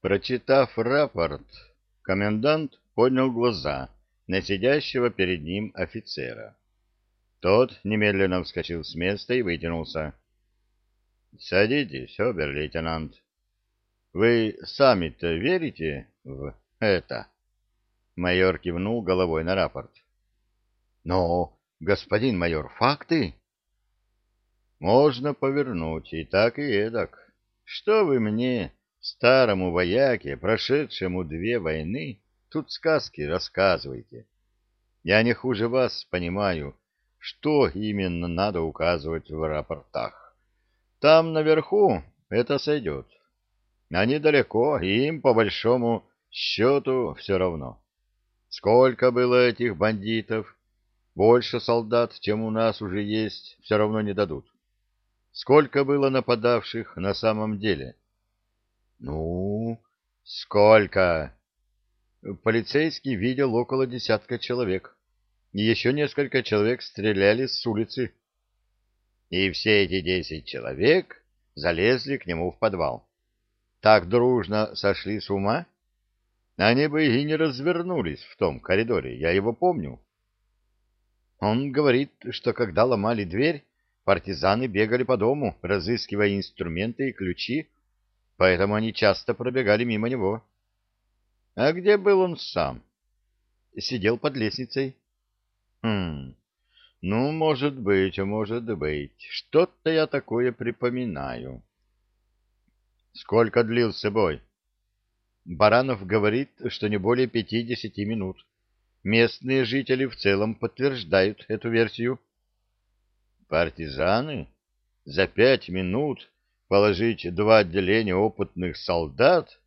Прочитав рапорт, комендант поднял глаза на сидящего перед ним офицера. Тот немедленно вскочил с места и вытянулся. — Садитесь, обер-лейтенант. Вы сами-то верите в это? Майор кивнул головой на рапорт. — Но, господин майор, факты? — Можно повернуть и так, и эдак. Что вы мне, старому вояке, прошедшему две войны, тут сказки рассказываете? Я не хуже вас понимаю, что именно надо указывать в рапортах. Там наверху это сойдет. Они далеко, и им, по большому счету, все равно. Сколько было этих бандитов? Больше солдат, чем у нас уже есть, все равно не дадут. Сколько было нападавших на самом деле? Ну, сколько? Полицейский видел около десятка человек. Еще несколько человек стреляли с улицы. И все эти десять человек залезли к нему в подвал. Так дружно сошли с ума? Они бы и не развернулись в том коридоре, я его помню. Он говорит, что когда ломали дверь, партизаны бегали по дому, разыскивая инструменты и ключи, поэтому они часто пробегали мимо него. А где был он сам? Сидел под лестницей. Хм, ну, может быть, может быть. Что-то я такое припоминаю. Сколько длился бой? Баранов говорит, что не более пятидесяти минут. Местные жители в целом подтверждают эту версию. Партизаны? За пять минут положить два отделения опытных солдат,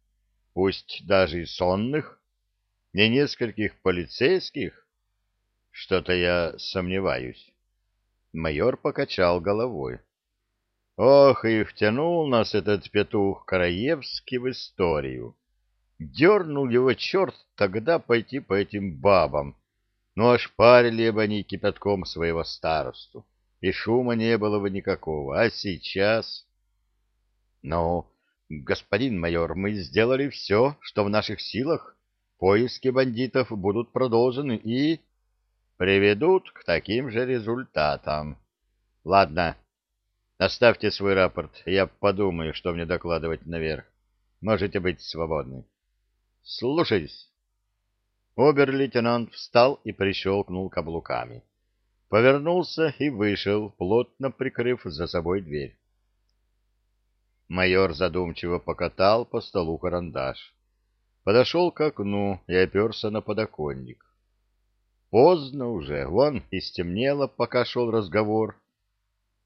пусть даже и сонных, не нескольких полицейских? Что-то я сомневаюсь. Майор покачал головой. Ох, и втянул нас этот петух Караевский в историю. Дернул его черт тогда пойти по этим бабам. Ну, парили бы они кипятком своего старосту, и шума не было бы никакого. А сейчас... Ну, господин майор, мы сделали все, что в наших силах. Поиски бандитов будут продолжены и приведут к таким же результатам. Ладно, Оставьте свой рапорт, я подумаю, что мне докладывать наверх. Можете быть свободны. Слушаюсь. Обер-лейтенант встал и прищелкнул каблуками. Повернулся и вышел, плотно прикрыв за собой дверь. Майор задумчиво покатал по столу карандаш. Подошел к окну и оперся на подоконник. Поздно уже, вон и стемнело, пока шел разговор,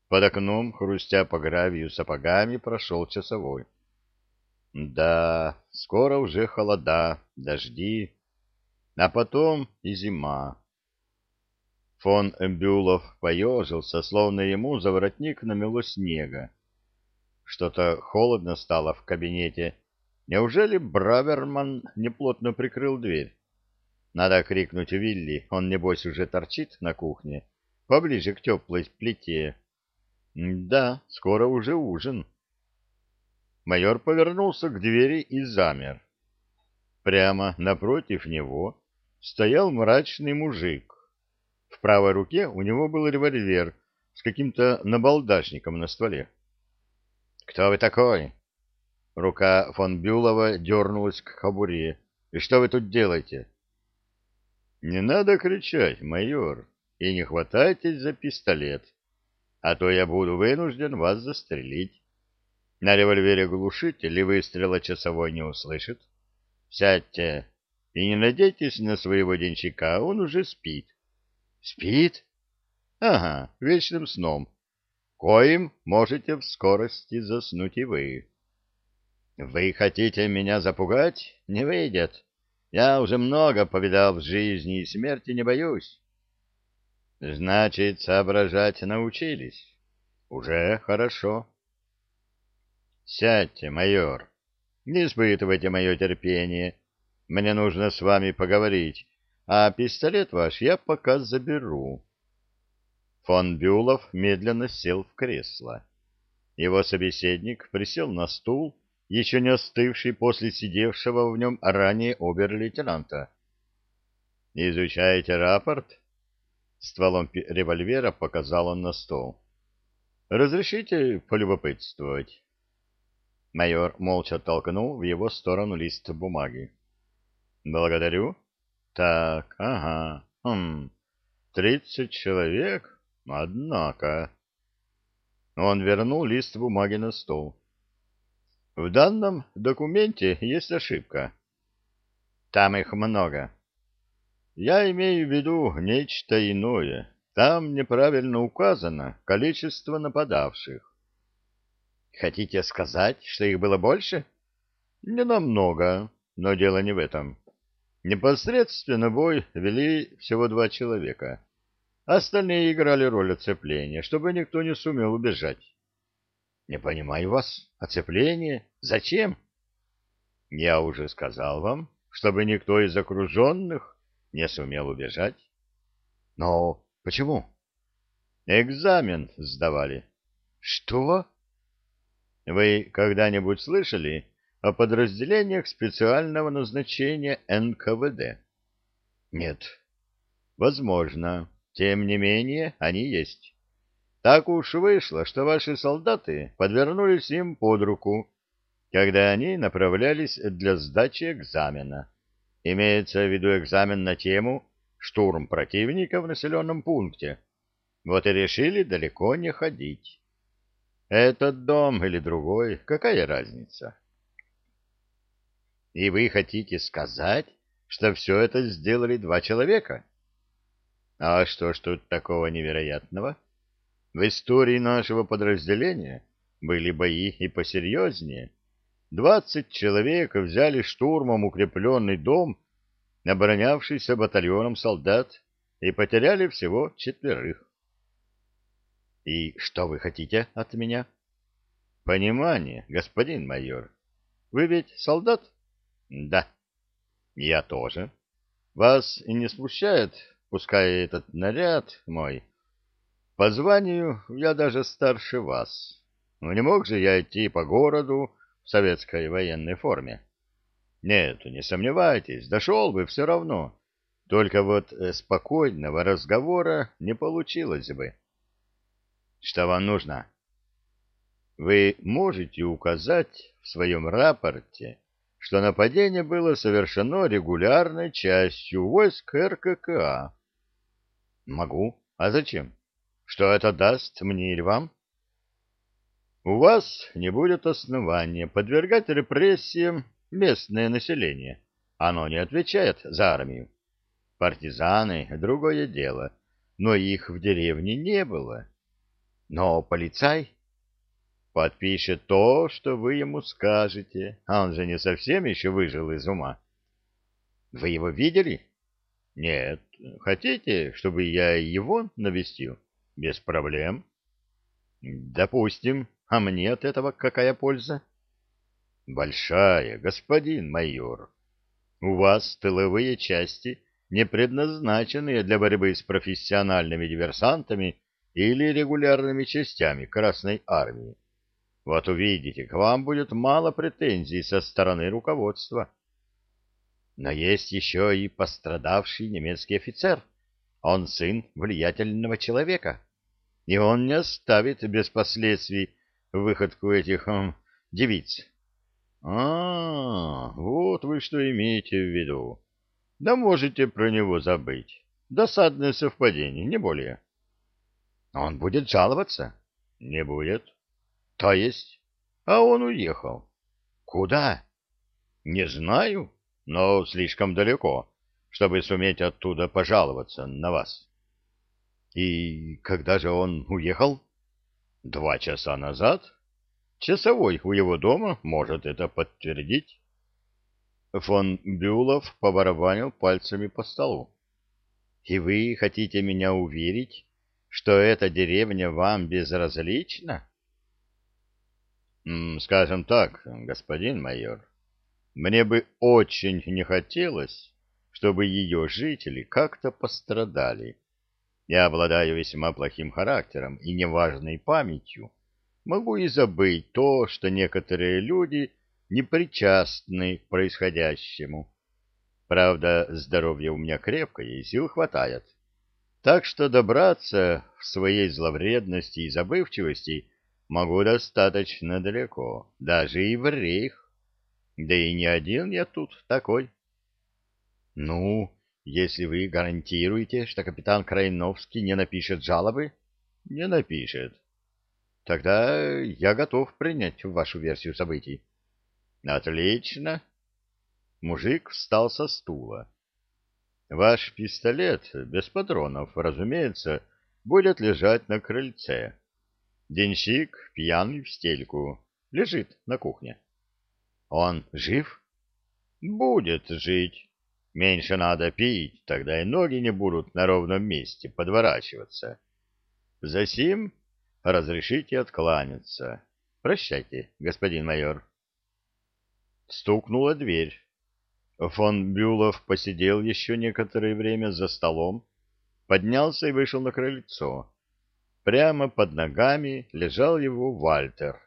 под окном, хрустя по гравию сапогами, прошел часовой. Да, скоро уже холода, дожди, а потом и зима. Фон Эмбюлов поежился, словно ему за воротник намело снега. Что-то холодно стало в кабинете. Неужели Браверман неплотно прикрыл дверь? Надо крикнуть Вилли, он, небось, уже торчит на кухне, поближе к теплой плите. Да, скоро уже ужин. Майор повернулся к двери и замер. Прямо напротив него стоял мрачный мужик. В правой руке у него был револьвер с каким-то набалдашником на стволе. «Кто вы такой?» Рука фон Бюлова дернулась к кобуре. «И что вы тут делаете?» «Не надо кричать, майор, и не хватайтесь за пистолет а то я буду вынужден вас застрелить. На револьвере глушитель и выстрела часовой не услышит. Сядьте и не надейтесь на своего денщика, он уже спит. Спит? Ага, вечным сном. Коим можете в скорости заснуть и вы. Вы хотите меня запугать? Не выйдет. Я уже много повидал в жизни и смерти не боюсь. Значит, соображать научились. Уже хорошо. Сядьте, майор. Не испытывайте мое терпение. Мне нужно с вами поговорить, а пистолет ваш я пока заберу. Фон Бюлов медленно сел в кресло. Его собеседник присел на стул еще не остывший после сидевшего в нем ранее обер-лейтенанта. «Изучаете рапорт?» Стволом револьвера показал он на стол. «Разрешите полюбопытствовать?» Майор молча толкнул в его сторону лист бумаги. «Благодарю. Так, ага, хм, тридцать человек? Однако...» Он вернул лист бумаги на стол. В данном документе есть ошибка. Там их много. Я имею в виду нечто иное. Там неправильно указано количество нападавших. Хотите сказать, что их было больше? Не намного, но дело не в этом. Непосредственно бой вели всего два человека. Остальные играли роль оцепления, чтобы никто не сумел убежать. Не понимаю вас. Оцепление? Зачем? Я уже сказал вам, чтобы никто из окруженных не сумел убежать. Но почему? Экзамен сдавали. Что? Вы когда-нибудь слышали о подразделениях специального назначения НКВД? Нет. Возможно. Тем не менее, они есть. Так уж вышло, что ваши солдаты подвернулись им под руку, когда они направлялись для сдачи экзамена. Имеется в виду экзамен на тему «Штурм противника в населенном пункте». Вот и решили далеко не ходить. Этот дом или другой, какая разница? И вы хотите сказать, что все это сделали два человека? А что ж тут такого невероятного? В истории нашего подразделения были бои и посерьезнее. Двадцать человек взяли штурмом укрепленный дом, оборонявшийся батальоном солдат, и потеряли всего четверых. И что вы хотите от меня? Понимание, господин майор. Вы ведь солдат? Да. Я тоже. Вас не смущает, пускай этот наряд мой. По званию я даже старше вас. Но не мог же я идти по городу в советской военной форме. Нет, не сомневайтесь, дошел бы все равно. Только вот э, спокойного разговора не получилось бы. Что вам нужно? Вы можете указать в своем рапорте, что нападение было совершено регулярной частью войск РККА. Могу. А зачем? Что это даст мне или вам? у вас не будет основания подвергать репрессиям местное население. Оно не отвечает за армию. Партизаны — другое дело, но их в деревне не было. Но полицай подпишет то, что вы ему скажете, а он же не совсем еще выжил из ума. Вы его видели? Нет. Хотите, чтобы я его навестил? Без проблем. Допустим. А мне от этого какая польза? Большая, господин майор. У вас тыловые части, не предназначенные для борьбы с профессиональными диверсантами или регулярными частями Красной Армии. Вот увидите, к вам будет мало претензий со стороны руководства. Но есть еще и пострадавший немецкий офицер. Он сын влиятельного человека. И он не оставит без последствий выходку этих э, девиц. А, вот вы что имеете в виду. Да можете про него забыть. Досадное совпадение, не более. Он будет жаловаться? Не будет. То есть? А он уехал. Куда? Не знаю, но слишком далеко, чтобы суметь оттуда пожаловаться на вас. И когда же он уехал? Два часа назад часовой у его дома может это подтвердить. Фон Бюлов побарабанил пальцами по столу. И вы хотите меня уверить, что эта деревня вам безразлична? Скажем так, господин майор, мне бы очень не хотелось, чтобы ее жители как-то пострадали. Я обладаю весьма плохим характером и неважной памятью. Могу и забыть то, что некоторые люди не причастны к происходящему. Правда, здоровье у меня крепкое и сил хватает. Так что добраться в своей зловредности и забывчивости могу достаточно далеко, даже и в рейх. Да и не один я тут такой. Ну, если вы гарантируете, что капитан Крайновский не напишет жалобы? Не напишет. Тогда я готов принять вашу версию событий. Отлично. Мужик встал со стула. Ваш пистолет, без патронов, разумеется, будет лежать на крыльце. Денщик, пьяный в стельку, лежит на кухне. Он жив? Будет жить. Меньше надо пить, тогда и ноги не будут на ровном месте подворачиваться. Засим разрешите откланяться. Прощайте, господин майор. Стукнула дверь. Фон Бюлов посидел еще некоторое время за столом, поднялся и вышел на крыльцо. Прямо под ногами лежал его Вальтер.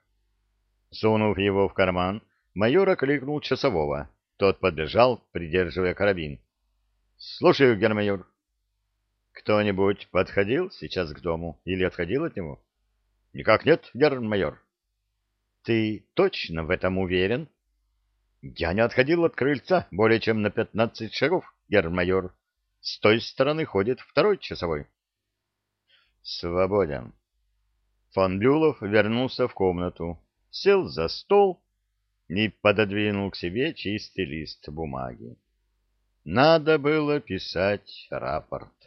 Сунув его в карман, майор окликнул часового. Тот подбежал, придерживая карабин. — Слушаю, гермайор. — Кто-нибудь подходил сейчас к дому или отходил от него? — Никак нет, гермайор. — Ты точно в этом уверен? — Я не отходил от крыльца более чем на пятнадцать шагов, гермайор. С той стороны ходит второй часовой. — Свободен. Фон Блюлов вернулся в комнату, сел за стол и пододвинул к себе чистый лист бумаги. Надо было писать рапорт.